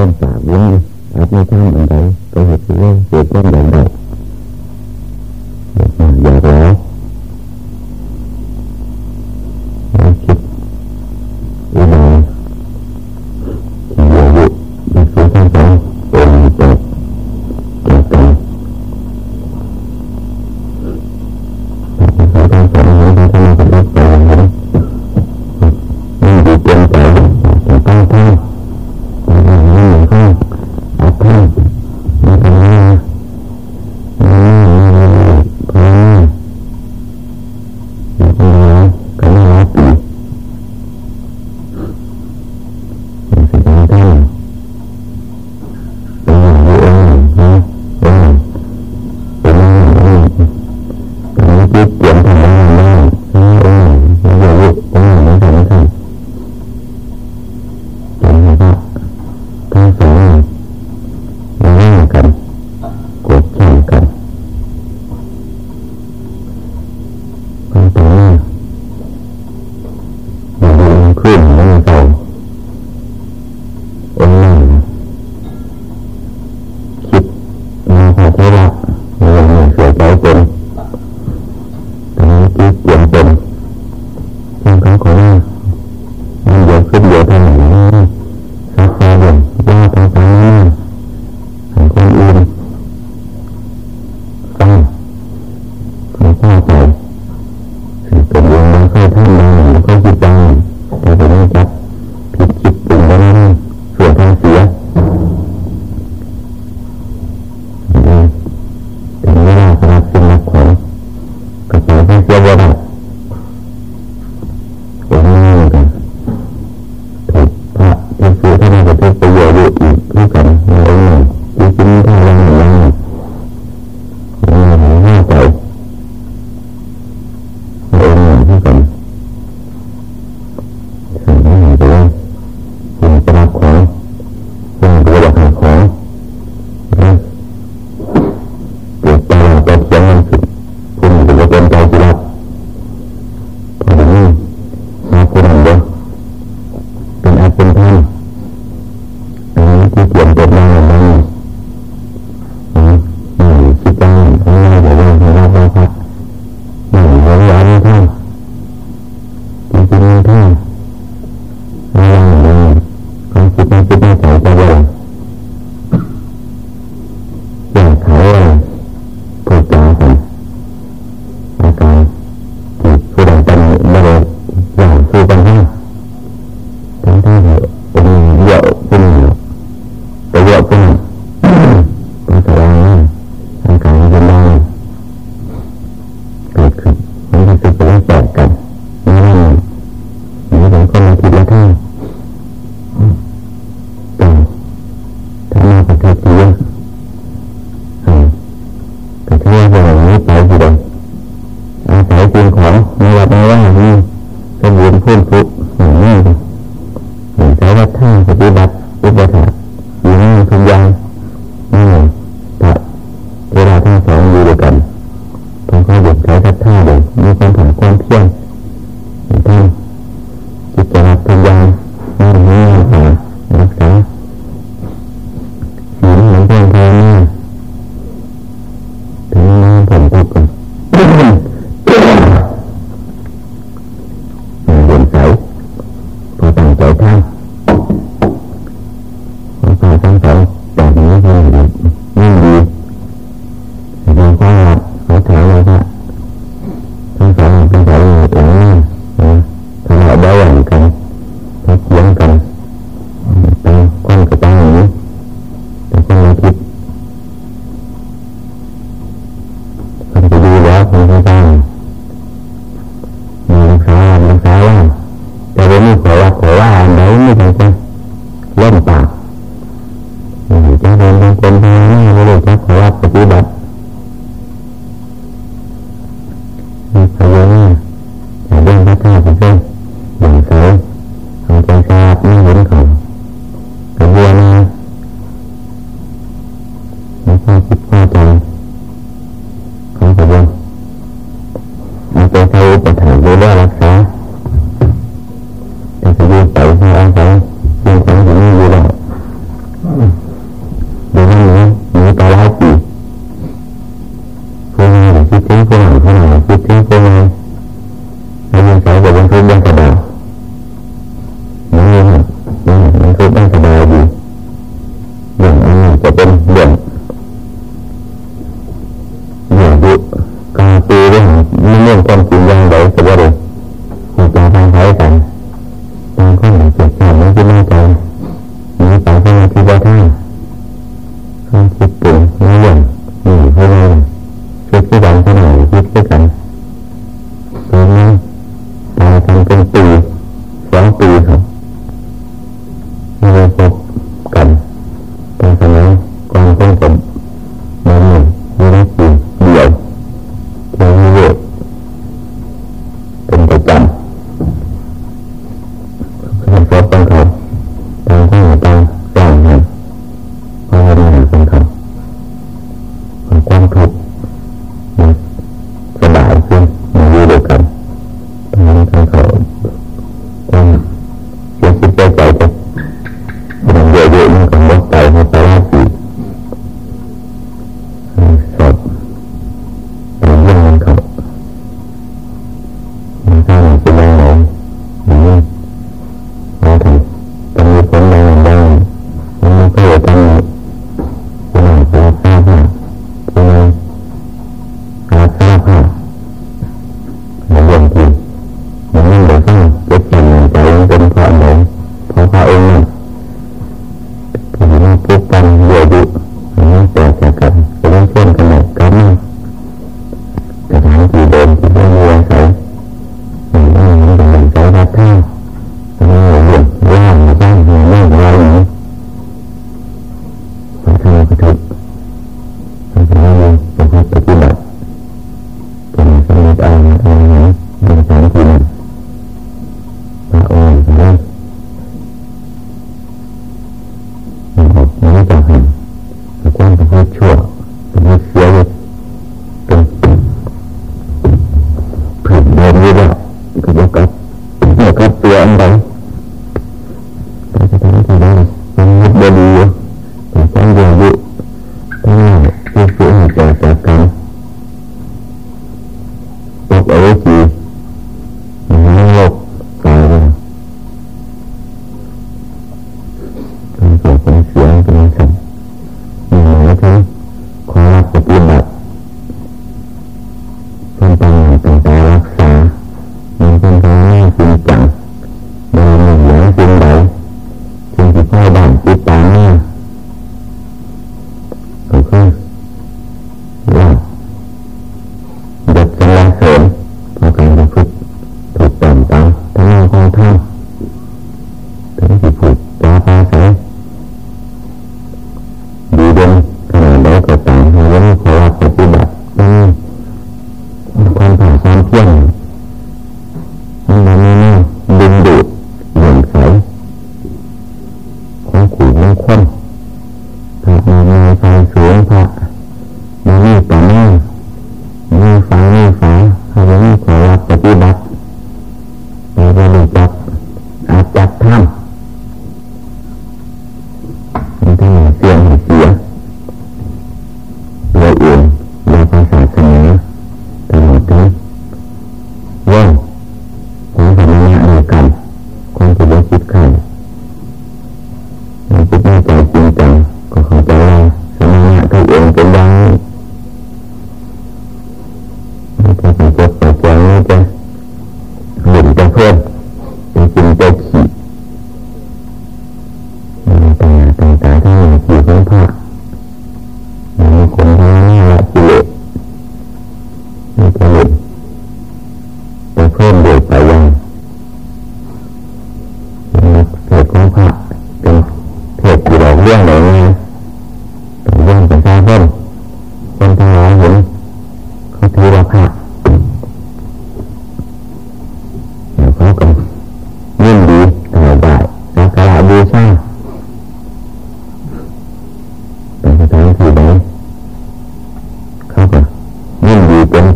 ริ่มจากวงอาจมีความอันใดก็เหตุเรื่องเกิดความแบ่งดอก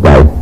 ใจ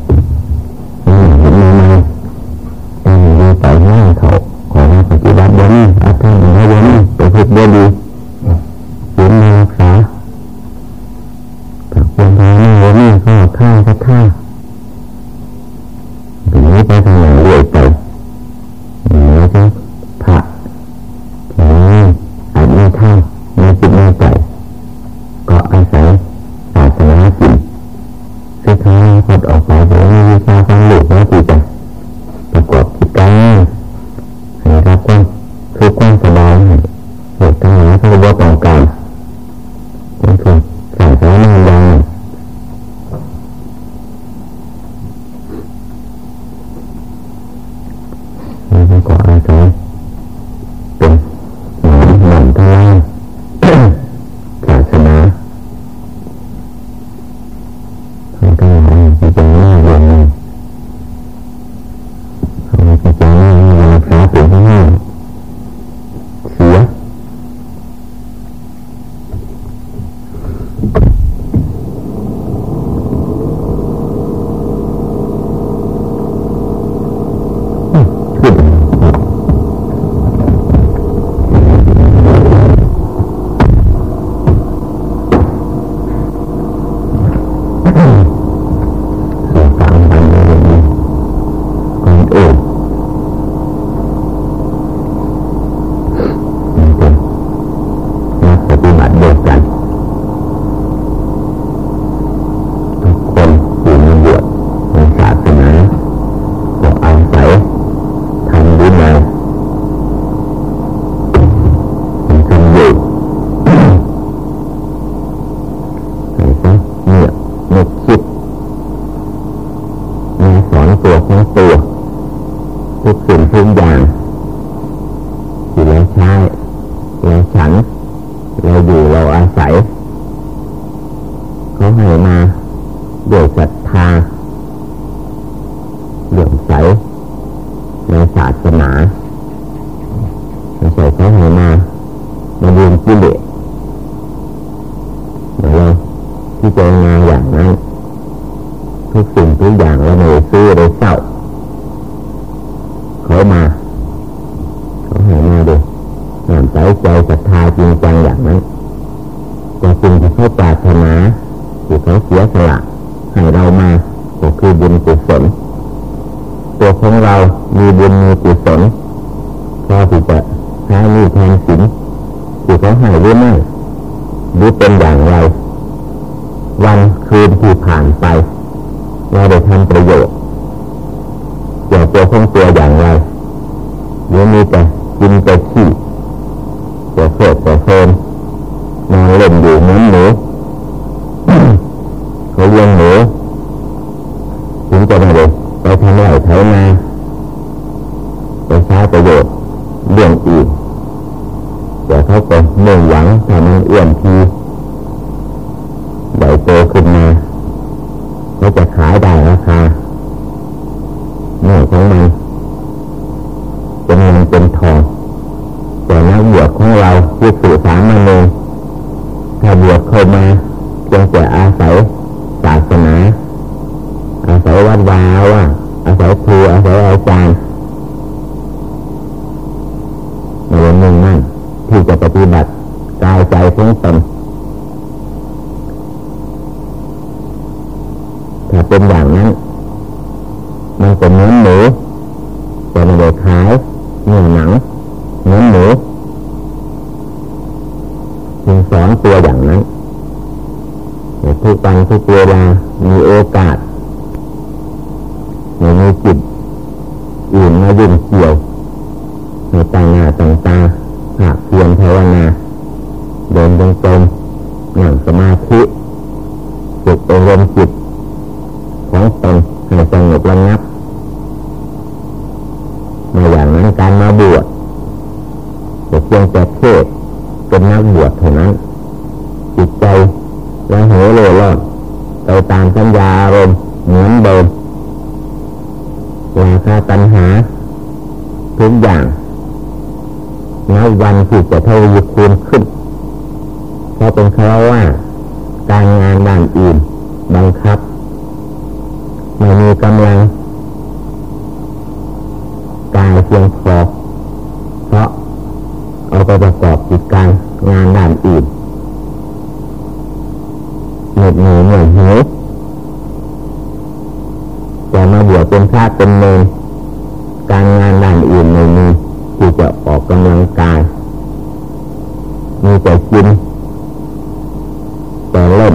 ตัวทุกสิ่งทุกอย่างที่เราใช้เราฉัน เราอยู่เราอาศัย เขาให้มาด้วยศรัทธาเลื่อมใส ในศาสนาไม่ใช่เขาให้มามาเรียนกิเลสเดี๋ยวเราที่เจารณาอย่างนั้น ทุกสิ่งทุกอย่างเราไม่ได้ซื้อได้เศร้า เขามา เขาให้มาดูงามใจใจศรัทธาจริงจังอย่างนั้นแต่สิ่งที่เขาปรารถนาที่เขาเสียสละให้เรามาก็คือบุญกุศล ตัวของเรามีบุญมีกุศลพอที่จะใช้มีแทนสินที่เขาให้หรือไม่หรือเป็นอย่างไร วันคืนที่ผ่านไปเราได้ทำประโยชน์เกี่ยวตัวของตัวอย่างไรหรือมีแต่กินแต่ขี้แต่โสดแต่เพลินนอนเล่นอยู่เหมือนหนู เขาเลี้ยงหนูถึงจะไม่ได้ไปทำไรไถนาไปใช้ประโยชน์เรื่องอื่นแต่เขาก็เมื่อหวังถ้ามันเอื้อมทีใหญ่โตขึ้นมาเขาจะขายได้ราคาเนื้อของมันเป็นเงินเป็นทองแต่นักบวชของเราที่สื่อสารมาเองถ้าบวชเข้ามาเพียงแต่อาศัยศาสนา อาศัยวัดวาว่าอาศัยครูอาศัยอาจารย์ในวันหนึ่งนั่นที่จะปฏิบัติกายใจของตนถ้า เป็นอย่างนั้น มันก็เนื้อหมูแต่ไม่ได้ขายเนื้อหนังเนื้อนหมูจึงสอนตัวอย่างนั้นในทุกวันทุกเวลามีโอกาส ไม่มีจิตอื่นมายุ่งเกี่ยวในตาหน้าต่างตาหากเพียรภาวนาเดินจงกรมนั่งสมาธิฝึกอบรมจิต ของตนให้สงบระงับมาอย่างนั้นการมาบวชจะเพียงแต่เทศเป็นนักบวชเท่านั้น จิตใจยังเหวเล่ร่อนไปตามสัญญาอารมณ์เหมือนเดิม ราคาตัณหาทุกอย่างนับ วันที่จะทวีคูณขึ้นเพราะเป็นคารว่าการงานด้านอื่นบังคับไม่มีกำลังกายเพียงพอเพราะเอาไปประกอบกิจการงานด้านอื่นเหน็ดเหนื่อยเหนื่อยหิวแต่มาบวชเป็นพระเป็นเนรการงานด้านอื่นไม่มีที่จะออกกำลังกาย มีแต่กินแต่เล่น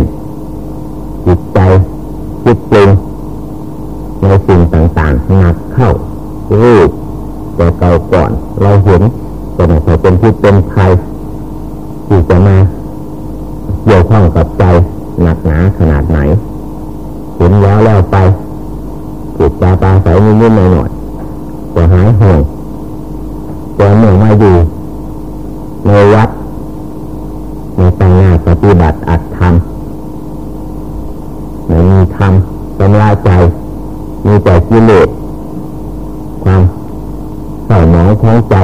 จิตใจคิดปรุงในสิ่งต่างๆหนักเข้ารูปแต่เก่าก่อนเราเห็นแต่ไม่ใช่เป็นพิษเป็นภัยที่จะมาเกี่ยวข้องกับใจหนักหนาขนาดไหนเห็นแล้วแล้วไปจิตตาตาใสนิดๆหน่อยๆจะหายห่วงจะเมื่อมาอยู่ในวัด ฏิบัติอัดทำไม่มีทำกำลาใจ มีแต่กิเลสความเศร้าหมองของใจ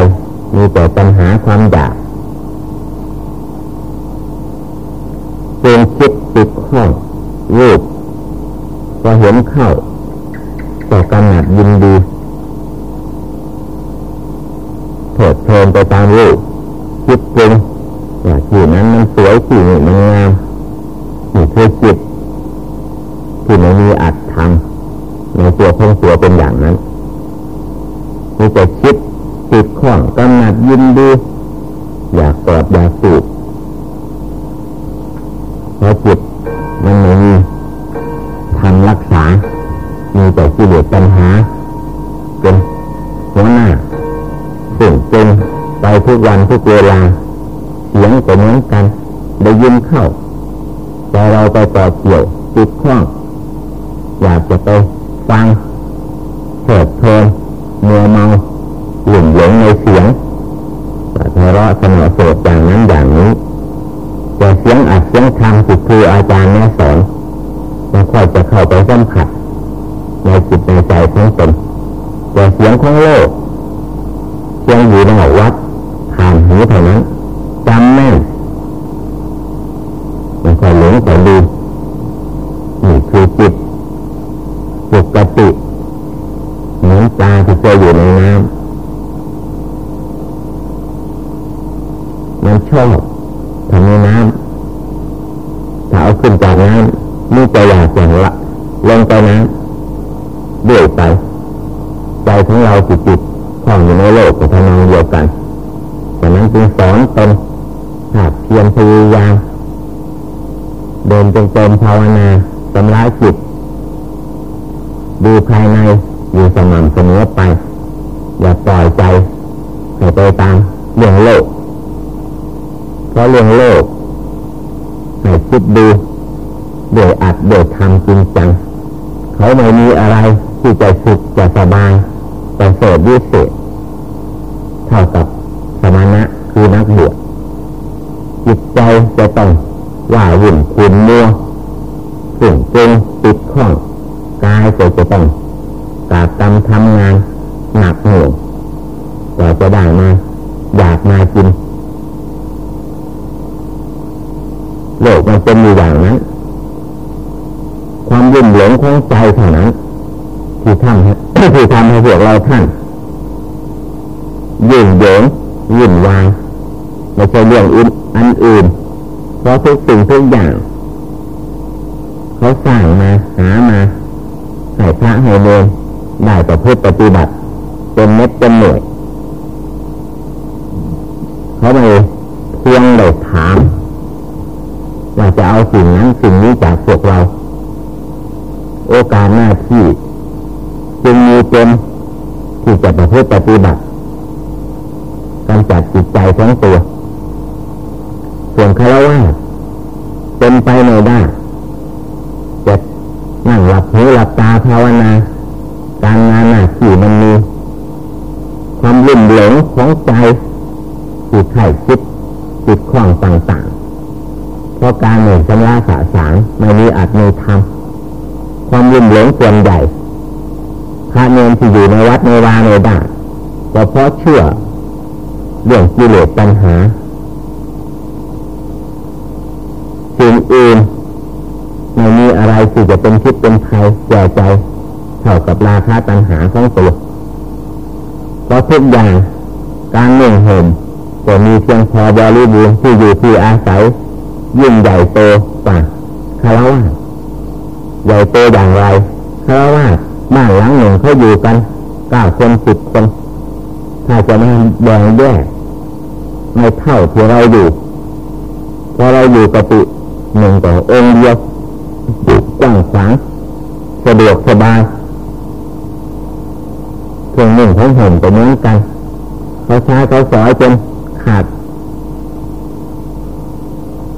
มีแต่ปัญหาความอยากเป็นคิดติดข้องรูปพอเห็นเข้าก็กำหนัดยินดีเถิดเพลินไปตามรูปือนกันได้ยินเข้าแต่เราไปต่อเกี่ยวติดข้องอยากจะไปฟังเถิดเพลินมัวเมาหลุ่มหลงในเสียงแต่ทะเลาะสนอโสดอย่างนั้นอย่างนี้ แต่เสียงอัดเสียงทำจิตครูอาจารย์แนะสอนไม่ค่อยจะเข้าไปสัมผัสในจิตในใจของตนแต่เสียงของโลกเสียงอยู่ในวัดผ่านหูเท่านั้นจำแม่นมันค่อยหลงค่อย ดูนี่คือจิตปกติเหมือนปลาที่เคยอยู่ในน้ำมันชอบทำในน้ำถ้าเอาขึ้นจากน้ำนี่จะอยากอย่างละลงไปน้ำเดือยไป ใจของเราจิตจิตคล้องอยู่ในโลกกับทำนองเดียวกันดังนั้นจึงสอนตนหากเพียรพยายาม เดินจงกรมภาวนาสำลักจิต ดูภายในอยู่สม่ำเสมอไป อย่าปล่อยใจให้ไปตามเรื่องโลก เพราะเรื่องโลกให้คิดดูโดยอัดโดยทำจริงจัง เขาไม่มีอะไรที่จะสุขจะสบายจะเสดวิเศษเท่ากับสมณะคือนักบวชจิตใจจะต้อง ว่าหุ่นคุณมัวสิ่งจงติดข้องกายก็จะต้องกาดตำทำงานหนักหน่วงก็จะได้มาอยากมากินโลกมันเป็นอยู่อย่างนั้น ความยุ่งหลงของใจเท่านั้นที่ทำให้ที่ทำให้พวกเราท่านยุ่งเหยิงวุ่นวายไม่ใช่เรื่องอื่นอันอื่น เพราะทุกสิ่งทุกอย่าง เขาสร้างมาหามาให้พระให้เนได้ต่พูดปฏิบัติเป็นเม็ดเป็นหน่วยเขาไม่เพียงได้ถามว่าจะเอาสิ่งนั้นสิ่งนี้จากพวกเรา โอกาสหน้าที่จึงมีเป็นที่จะประพฤติปฏิบัติกำจัดจิตใจของตัว ส่วนคารวะเป็นไปไม่ได้จะนั่งหลับหูหลับตาภาวนาการงานหน้าที่มันมีความลุ่มหลงของใจจิตไข่คิดจิตคล้องต่างๆเพราะการหนึ่งชำระสาสางไม่มีอัดมีทำความลุ่มหลงส่วนใหญ่พระเนรที่อยู่ในวัดในวาในด่านก็เพราะเชื่อเรื่องกิเลสปัญหาสิ่ง อื่นไม่มีอะไรที่จะเป็นคิดเป็นภัยแก่ใจเท่ากับราคาตัญหาของตัวเพราะทุกอย่างการเนื่องห่มก็มีเพียงพอบริบูรณ์ที่อยู่ที่อาศัยยิ่งใหญ่โตกว่าคารวะใหญ่โตอย่างไรคารวะบ้านหลังหนึ่งเขาอยู่กันเก้าคนสิบคนถ้าจะมาแบ่งแยกไม่เท่าที่เราอยู่พอเราอยู่ปฏิ หนึ่งต่อองค์เดียวกว้างขวางสะดวกสบายเครื่องนึ่งของห่มก็เหมือนกันเขาใช้เขาสอยจนขาด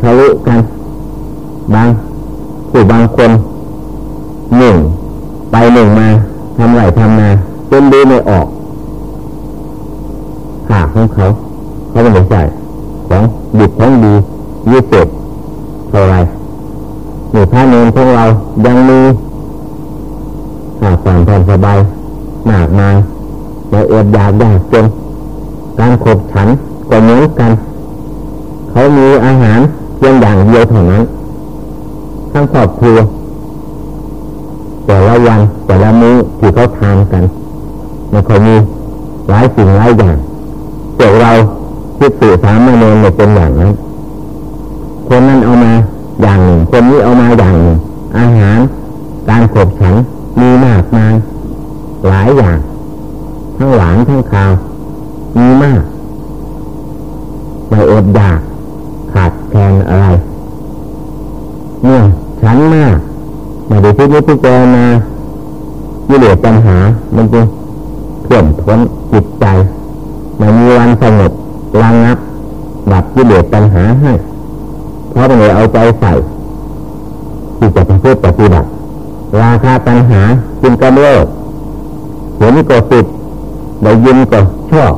ทะลุกันบางผู้บางคนหนึ่งไปหนึ่งมาทำไรทำนาจนดูไม่ออกขาของเขา เขาไม่ใช่ของดิบของดียี่สิบ ท่าไรหนึ่พระเนรของเรายังมีขาความแผ่นสบายหนักมาในเอือดยากยากจนการขบฉันก็เหมือนกัน เขามีอาหารเพียงอย่างเดียวเท่านั้นทั้งครอบครัวแต่ละวันแต่ละมื้อที่เขาทานกันมันเขามีหลายสิ่งหลายอย่างพวกเราคิดสื่อสามเณรเป็นอย่างนั้น คนนั้นเอามาอย่างหนึ่ง คนนี้เอามาอย่างหนึ่ง อาหาร การขบฉันมีมากมายหลายอย่าง ทั้งหวานทั้งคาว มีมากไม่อดอยาก ขาดแคลนอะไรเนี่ยฉันมากมาดูที่นี้ที่เจอมาวิเลปัญหา มันจึงท่วมท้นจิตใจมันมีวันสงบระงับดับวิเลปัญหาให้ เพราะมันเลยเอาใจใส่ที่จะเป็นผู้ปฏิบัติราคาปัญหาจึงกำเริบเห็นก็ติดได้ยินก็ชอบ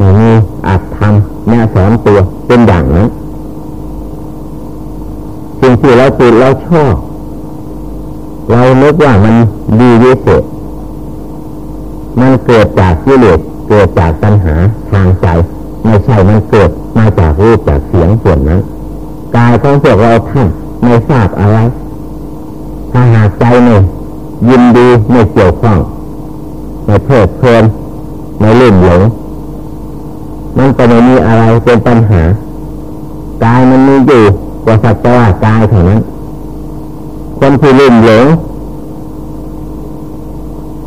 มีอัดทำแม่สอนตัวเป็นอย่างนั้นสิ่งที่เราติดเราชอบ เราเนึกว่ามันดีวิเศษมันเกิดจากกิเลสเกิดจากปัญหาทางใจ ไม่ใช่มันเกิด มาจากรูปจากเสียงส่วนนั้นกายของพวกเราท่านไม่ทราบอะไร ถ้าหากใจเนี่ยยินดีไม่เกี่ยวข้องไม่เพลิดเพลินไม่ลื่นหลงมันก็ไม่มีอะไรเป็นปัญหากายมันมีอยู่กว่าสัตว์ว่ากายเท่านั้นคนที่ลื่นหลง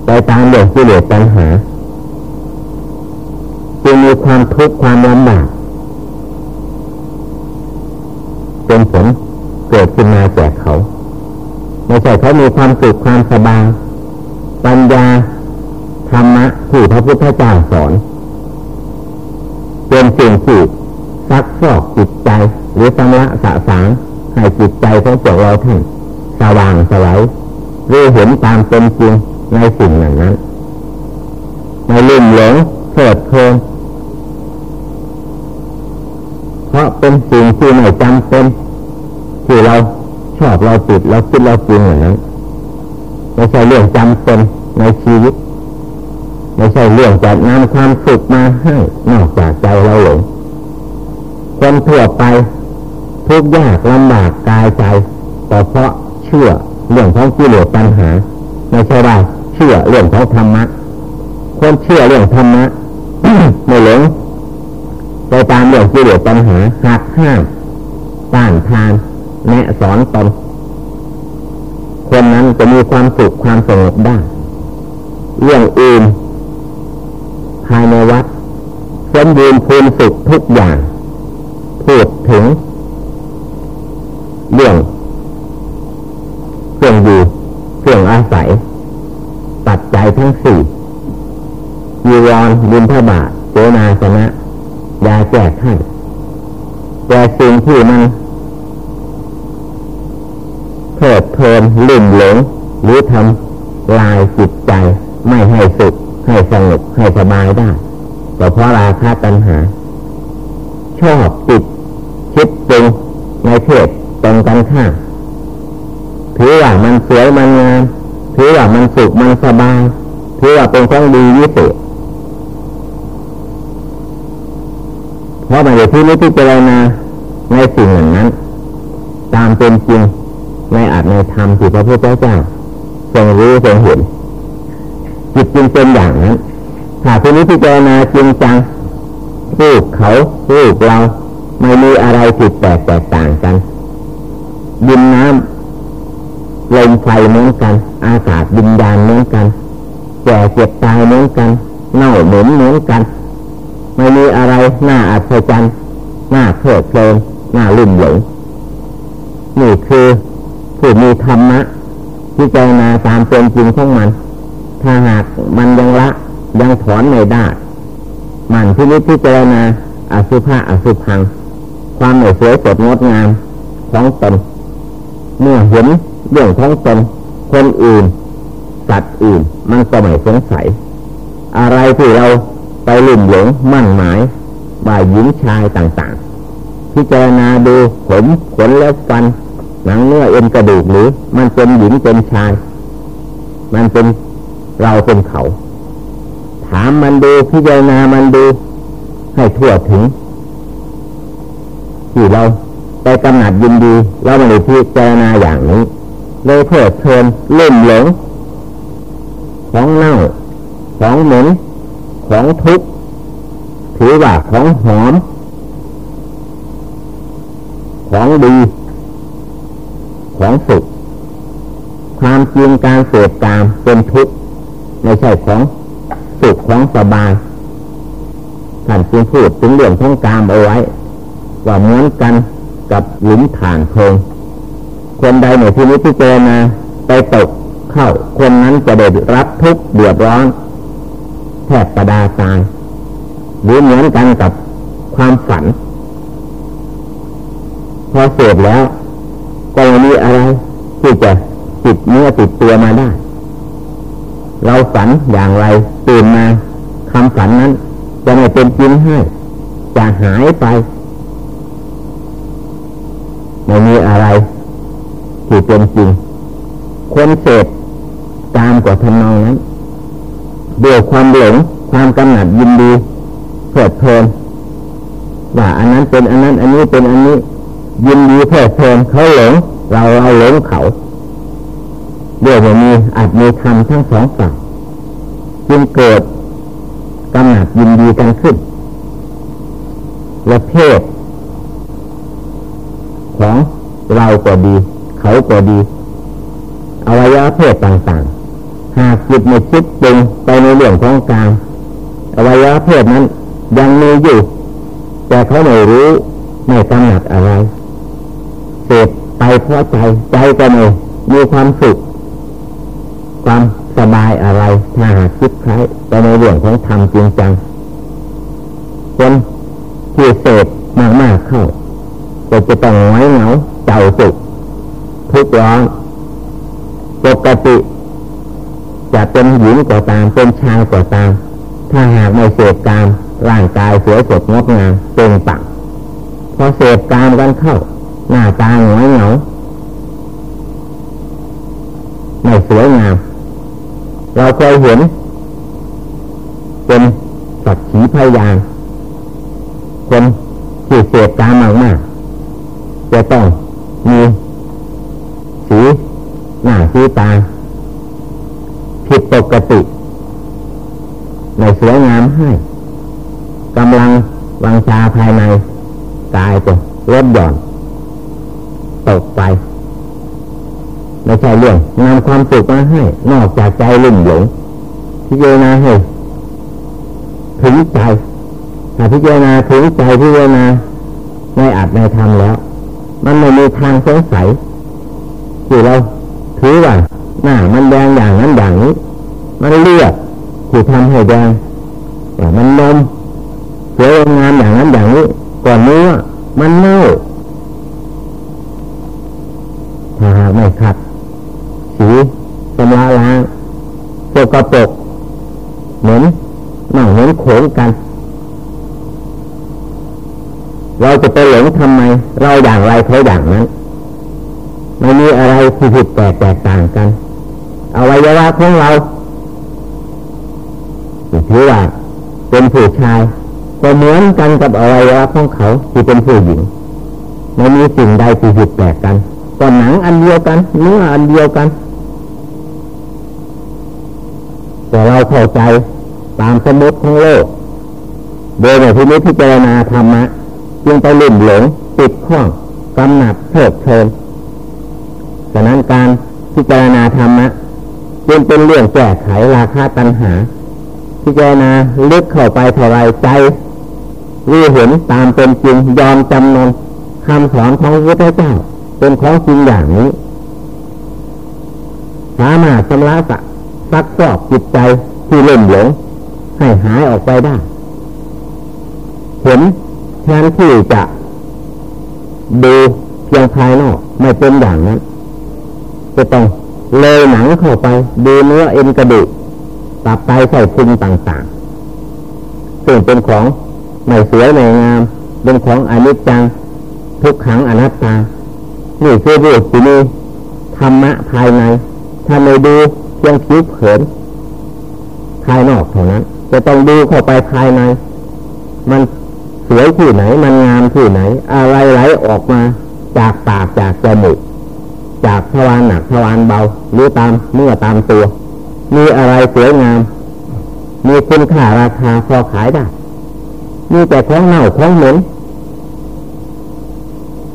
ไปตามเรื่องที่เหลือปัญหาจึงมีความทุกข์ความลำบาก เป็นผลเกิดขึ้นมาแก่เขา ไม่ใช่เขามีความสุขความสบายปัญญาธรรมะที่พระพุทธเจ้าสอน เป็นสิ่งที่ซักซอกจิตใจ หรือสมะสะสางให้จิตใจของพวกเราท่านสว่างสวัยรู้เห็นตามเป็นจริงในสิ่งนั้นนั้นในลืมหลงเพิดเพลิน เป็นสิ่งที่ไม่จำเป็นที่เราชอบเราติดเราคิดเราจริงอย่างนั้นไม่ใช่เรื่องจำเป็นในชีวิต ไม่ใช่เรื่องจะนำความสุขมาให้นอกจากใจเราหลงคนทั่วไปทุกยากลำบากกายใจแต่เพราะเชื่อเรื่องของกิเลสปัญหา ไม่ใช่ได้เชื่อเรื่องของธรรมะคนเชื่อเรื่องธรรมะไม่หลง ไปตามเรื่องกิเลสปัญหาหักห้ามต้านทานแนะสอนตนคนนั้นจะมีความสุขความสงบได้เรื่องอื่นภายในวัดสมบูรณ์พูนสุขทุกอย่างพูดถึง เรื่องเครื่องอยู่เครื่องอาศัย ปัจจัยทั้งสี่ยีวรบินทบาทโจนาสนะ ยาแก้ไข้แต่สิ่งที่มันเพิดเพลินลุ่มหลงหรือทำลายจิตใจไม่ให้สุขให้สงบให้สบายได้ก็เพราะราคาตัณหา ชอบติดคิดปรุงในเพศตรงกันข้าถือว่ามันสวยมันงามถือว่ามันสุขมันสบายถือว่าเป็นของดีวิเศษเพ ราะมันอยู่ที่นี้ที่เจรณาในสิ่งเหล่านั้น ตามเป็นจริงในอาจในธรรมที่พระพุทธเจ้าทรงรู้ทรงเห็นจิตจึงเป็นอย่างนั้นถ้าที่นี้พิจารณาจริงจังรูปเขารูปเราไม่มีอะไรผิดแปลกแตกต่างกันดินน้ำลมไฟเหมือนกัน อากาศดินดานเหมือนกันแก่เจ็บตายเหมือนกัน เน่าเหม็นเหมือนกัน ไม่มีอะไรน่าอัศจรรย์น่าเพลิดเพลินน่าลุ่มหลงนี่คือผู้มีธรรมะที่เจนาตามเป็นจริงของมัน ถ้าหากมันยังละยังถอนไม่ได้ มันที่นี้พิจารณาอสุภะอสุพัง ความไม่สวยสดงดงามของตน เมื่อเห็นเรื่องของตนคนอื่น สัตว์อื่น มันก็ไม่สงสัย อะไรที่เรา ไปลุ่มหลงมั่นหมายบ่ายหญิงชายต่างๆ พิจารณาดูผมขนและฟัน หนังเนื้อเอ็นกระดูกหรือ มันเป็นหญิงเป็นชาย มันเป็นเราเป็นเขา ถามมันดูพิจารณามันดู ให้ทั่วถึง ที่เราไปกำหนัดยินดีเราไม่ได้พิจารณาอย่างนี้เลยเพิดเพลินเล่มหลงของเน่าของเหม็น ของทุกข์ถือว่าของหอม ของดี ของสุขความจริงการเสพตามเป็นทุกข์ไม่ใช่ของสุขของสบายท่านจึงพูดถึงเรื่องของกามเอาไว้ ว่าเหมือนกันกับหลุมฐานเพลิงคนใดในที่นี้ที่เจนาไปตกเข้าคนนั้นจะได้รับทุกข์เดือดร้อน แทบประดาตายหรือเหมือนกันกับความฝัน พอเสพแล้ว ก็ไม่มีอะไรที่จะติดเนื้อติดตัวมาได้ เราฝันอย่างไรตื่นมาคำฝันนั้น จะไม่เป็นจริงให้จะหายไปไม่มีอะไรที่เป็นจริงคนเสพตามกว่าทำนองนั้น ด้วยความหลงความกำหนัดยินดีเพลิดเพลินว่าอันนั้นเป็นอันนั้นอันนี้เป็นอันนี้ ยินดีเพลิดเพลินเขาหลง เราเราหลงเขาเดี๋ยวมีอาจมีธรรมทั้งสองฝ่ายจึงเกิดกำหนัดยินดีกันขึ้นและเพศของเราก็ดี เขาก็ดีอวัยวะเพศต่างๆ หากจิตไม่คิดปรุงไปในเรื่องของการอวัยวะเพศนั้นยังมีอยู่ แต่เขาไม่รู้ไม่กำหนัดอะไรเสพไปเพราะใจใจก็ไม่มีความสุข ความสบายอะไรถ้าหากคิดใช้ไปในเรื่องของธรรมจริงจังคนที่เสพมากๆเข้าก็จะต้องไว้เหงาเจ้าสุขทุกร้อนปกติ จะเป็นหญิงก็ตามเป็นชายก็ตาม ถ้าหากไม่เสพกามร่างกายสวยสดงดงามเป็นปังพอเสพกามกันเข้า หน้าตาหงอยเหงาไม่สวยงาม เราเคยเห็น เป็นสักขีพยานคนที่เสพกามมากๆจะต้องมีสีหน้าสีตา ปกติในสวยงามให้กำลังวังชาภายในกายจะลดหย่อน ตกไปไม่ใช่เรื่องนำความสุขมาให้ นอกจากใจลุ่มหลงพิจารณาให้ถึงใจถ้าพิจารณาถึงใจพิจารณาไม่อาจไม่ทำแล้ว มันไม่มีทางสงสัยที่เราถือว่าหน้ามันแดงอย่างนั้นอย่างนี้ มันเลือดที่ทำให้แดงแต่มันนมเสวยงามอย่างนั้นอย่างนี้ก่อนเนื้อมันเน่าถ้าหากไม่ขัดสีสำระล้างโกระปกเหมือนหนังเหมือนโขงกัน เราจะไปหลงทำไม เราอย่างไรเขาอย่างนั้นไม่มีอะไรที่ผิดแปลกแตกต่างกันอวัยวะของเรา ถือว่าเป็นผู้ชายก็เหมือนกันกับอวัยวะของเขาที่เป็นผู้หญิงไม่มีสิ่งใดที่ผิดแปลกกันก็หนังอันเดียวกันเนื้ออันเดียวกัน แต่เราเข้าใจตามสมมติของโลก โดยในที่นี้พิจารณาธรรมะจึงไปลุ่มหลงติดข้องกำหนัดเพิดเพลินฉะนั้นการพิจารณาธรรมะจึงเป็นเรื่องแก้ไขราคาตัณหา พิจารณาลึกเข้าไปเท่าไรใจรู้เห็นตามเป็นจริงยอมจำนนคำสอนของพระพุทธเจ้า เป็นของจริงอย่างนี้สามารถชำระสักซักซอกจิตใจที่เล่นหลง ให้หายออกไปได้เห็นแทนที่จะดูเพียงภายนอกไม่เป็นอย่างนั้นจะต้องเลยหนังเข้าไป ดูเนื้อเอ็นกระดูก ตับไตไส้พุงต่างๆ ซึ่งเป็นของไม่สวยไม่งาม เป็นของอนิจจัง ทุกขังอนัตตา นี่คือรูปที่มีธรรมะภายในถ้าไม่ดูเพียงคิ้วเผิน ภายนอกเท่านั้น จะต้องดูเข้าไปภายใน มันสวยที่ไหน มันงามที่ไหน อะไรไหลออกมาจากปากจากจมูกจากทวารหนักทวารเบาหรือตามเมื่อตามตัว มีอะไรสวยงาม มีคุณค่าราคาพอขายได้ มีแต่ของเน่าของเหม็น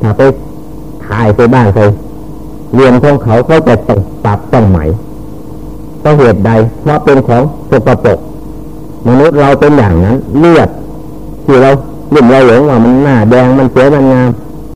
ถ้าไปขายไปบ้านไปเรียนของเขาเขาจะต้องปรับต้องใหม่ต้องเหตุใด เพราะเป็นของสกปรกมนุษย์เราเป็นอย่างนั้น เลือดที่เราลุ่มเราหลงว่ามันหน้าแดงมันสวยมันงาม